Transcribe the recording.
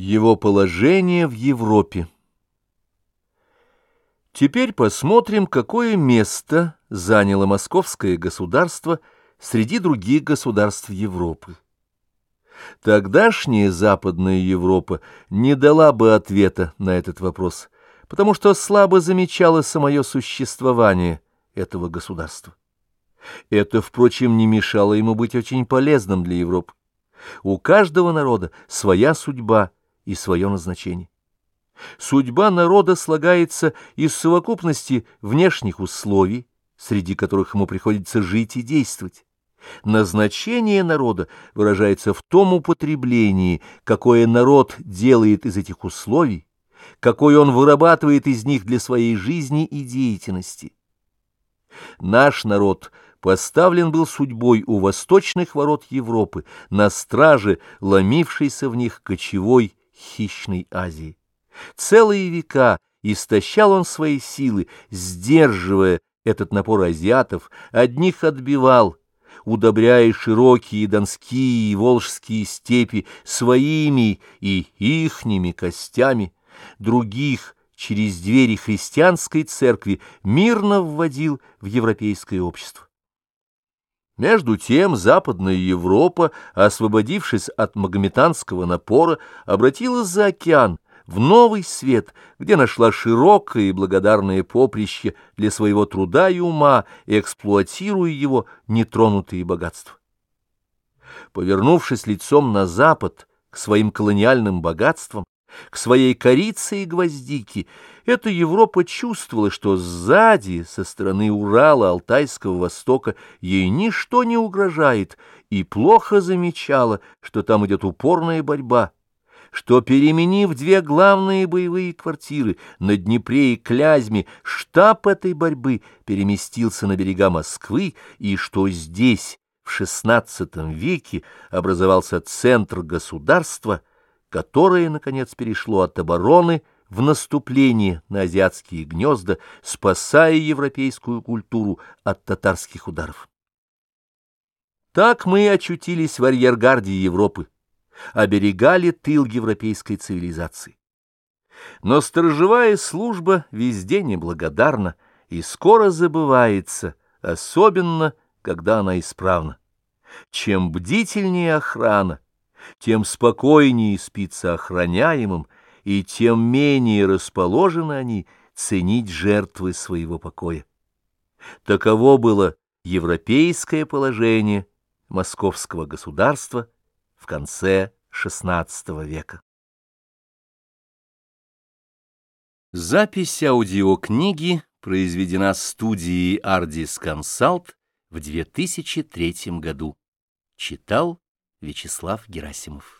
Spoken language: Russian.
Его положение в Европе Теперь посмотрим, какое место заняло московское государство среди других государств Европы. Тогдашняя Западная Европа не дала бы ответа на этот вопрос, потому что слабо замечала самое существование этого государства. Это, впрочем, не мешало ему быть очень полезным для Европы. У каждого народа своя судьба – и свое назначение. Судьба народа слагается из совокупности внешних условий, среди которых ему приходится жить и действовать. Назначение народа выражается в том употреблении, какое народ делает из этих условий, какое он вырабатывает из них для своей жизни и деятельности. Наш народ поставлен был судьбой у восточных ворот Европы, на страже, ломившейся в них кочевой хищной Азии. Целые века истощал он свои силы, сдерживая этот напор азиатов, одних отбивал, удобряя широкие донские и волжские степи своими и ихними костями, других через двери христианской церкви мирно вводил в европейское общество. Между тем Западная Европа, освободившись от магометанского напора, обратилась за океан, в новый свет, где нашла широкое и благодарное поприще для своего труда и ума, эксплуатируя его нетронутые богатства. Повернувшись лицом на запад, к своим колониальным богатствам, к своей корице и гвоздике, эта Европа чувствовала, что сзади, со стороны Урала, Алтайского Востока, ей ничто не угрожает, и плохо замечала, что там идет упорная борьба, что, переменив две главные боевые квартиры на Днепре и Клязьме, штаб этой борьбы переместился на берега Москвы, и что здесь, в XVI веке, образовался центр государства — которое, наконец, перешло от обороны в наступление на азиатские гнезда, спасая европейскую культуру от татарских ударов. Так мы очутились в арьергарде Европы, оберегали тыл европейской цивилизации. Но сторожевая служба везде неблагодарна и скоро забывается, особенно, когда она исправна. Чем бдительнее охрана, тем спокойнее спится охраняемым, и тем менее расположены они ценить жертвы своего покоя. Таково было европейское положение московского государства в конце XVI века. Запись аудиокниги произведена студией Ardis Consult в 2003 году. Читал Вячеслав Герасимов